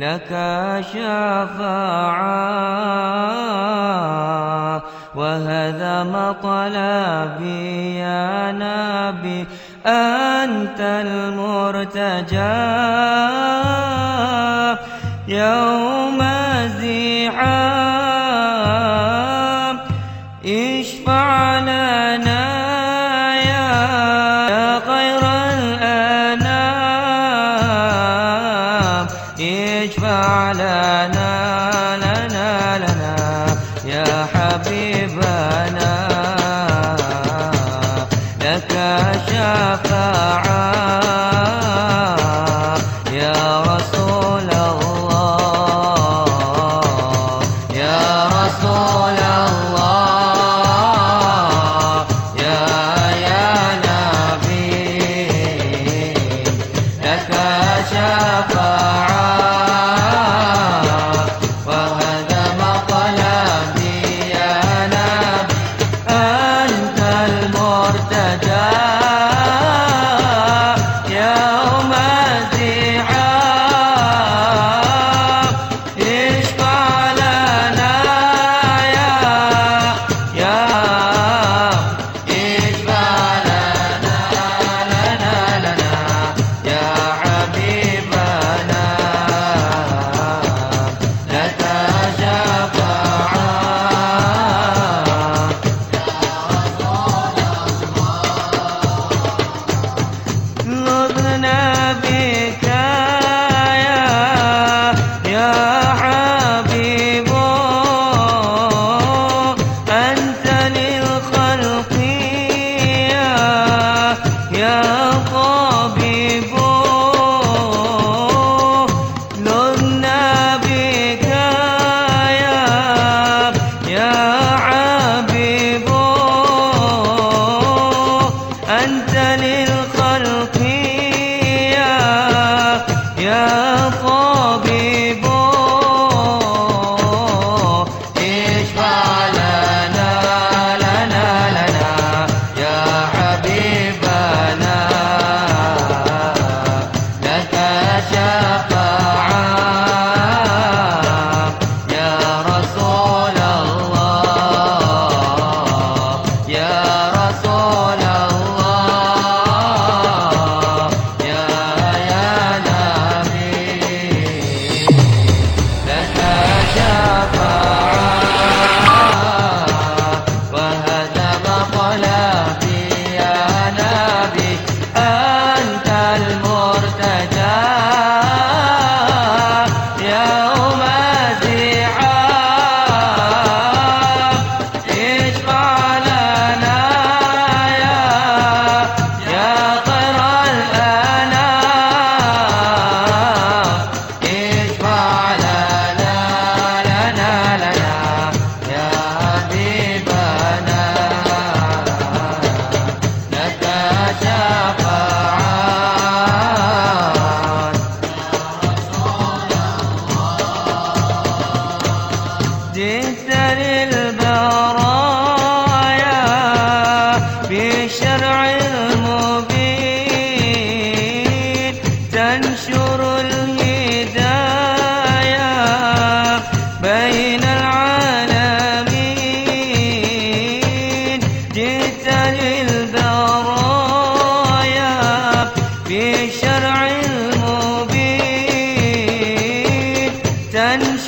لك شفاعا وهذا مطلبي يا نبي أنت المرتجى يوم الزحام اشفع لنا لنا لنا يا حبيب 哦。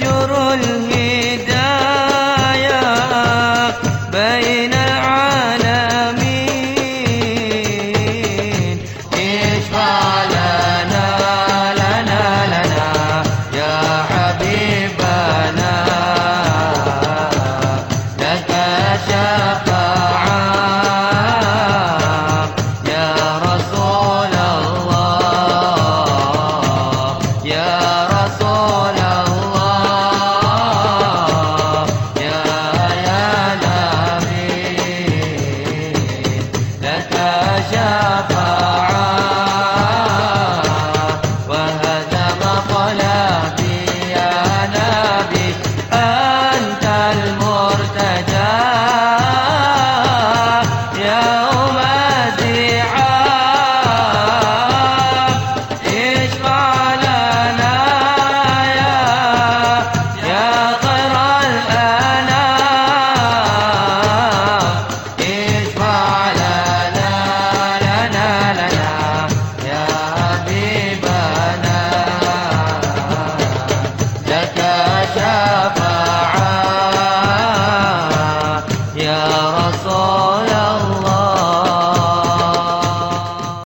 ينشر الهدى